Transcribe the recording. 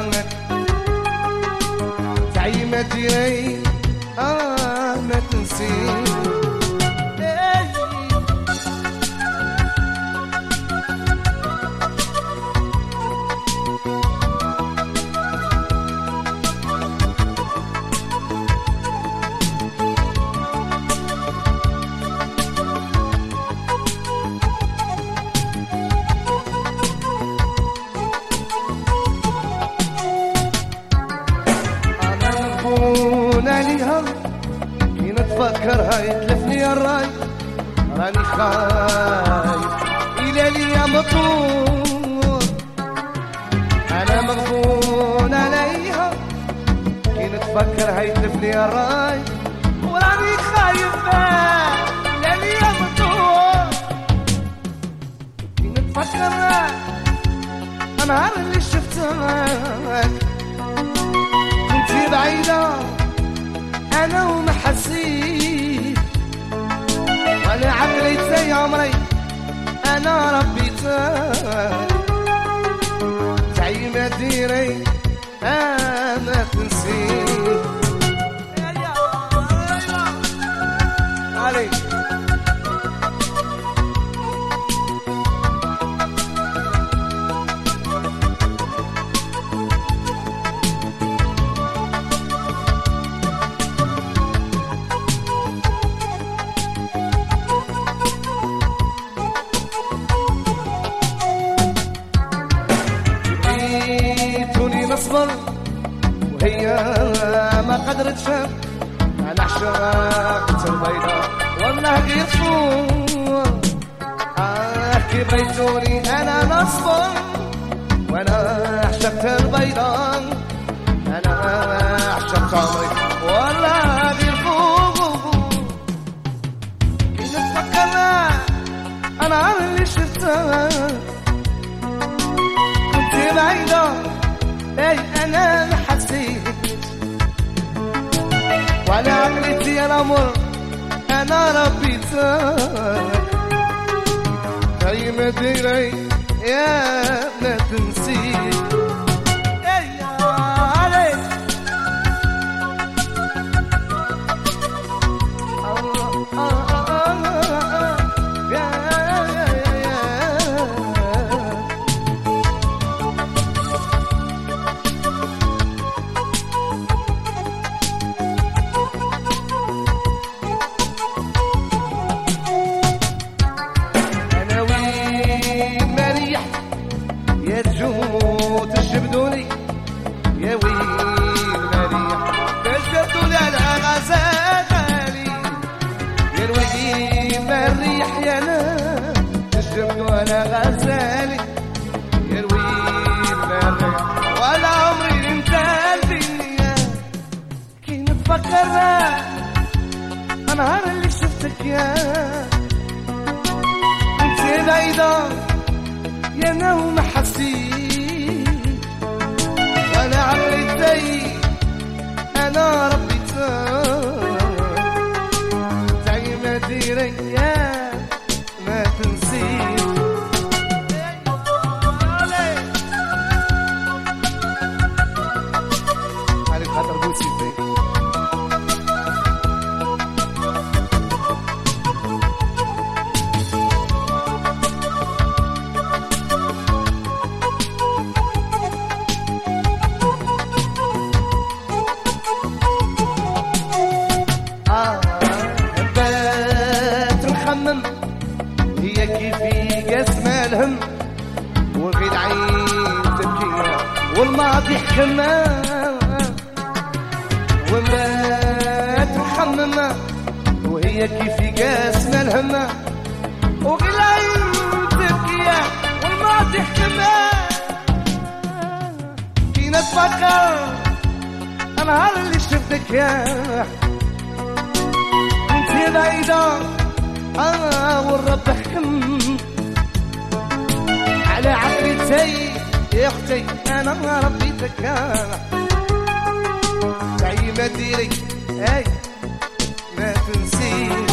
ربيتك تعي آه ما تنسي نتفكرها يتلفني الراي. راني خايف. إلى ليا مطول أنا مغبون عليها. كي نتفكرها يتلفني الراي. أنا ربيتك زي ما ديري أنا تنسيت وهي ما قدرتش أنا عشقت البيضاء والله غير فوق آه بيتوني أنا نصبر. وأنا عشقت البيضاء أنا عشقت عمري. والله غير فوق كي نتفكر أنا اللي شفتها. كنت بعيدة. إي أنا ما حسيت ولا عملتي يا الامر أنا ربيتك زي ما ديري يا يا تجود تشبدوني يا وين مريح تشبدوني على غزالي يا الوين مريح يا أنا تشبدوا على غزالي. يا الوين مريح. ولا عمري انت كي نتفكر النهار اللي شفتك يا. كنت بعيدة. يا نوم حسيت. كيفي قسم الهم وفي العين تبكي. والماضي حكمة وبات نخمم وهي كيفي قسم الهم وفي العين تبكي. والماضي حكمة كي نتفكر النهار اللي شفتك يا. كنت بعيدة. آه والرب حكم على عقلتي يا أختي أنا ربيتك زي ما ديري اي ما تنسيش